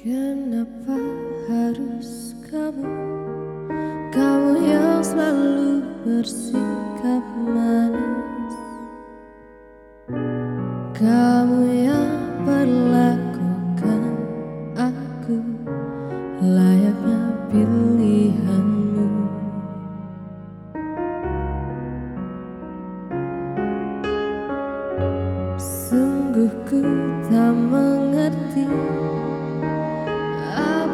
Kenapa harus kamu? Kamu yang selalu bersikap manis. Kamu yang perlakukan aku Layaknya pilihanmu. Sungguh ku tak mengerti.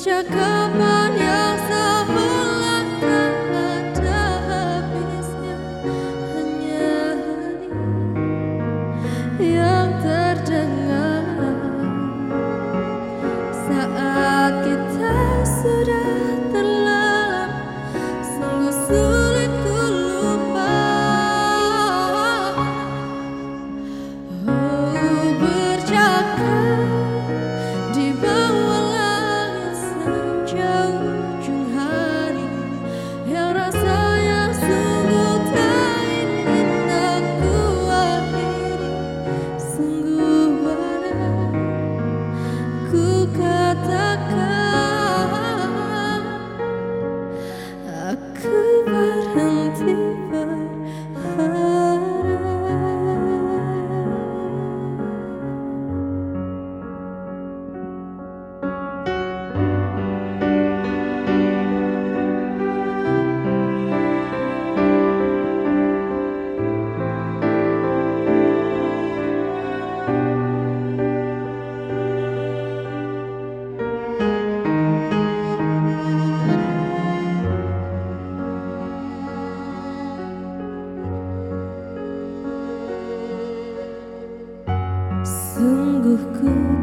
Hoje acaba.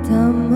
Ku tak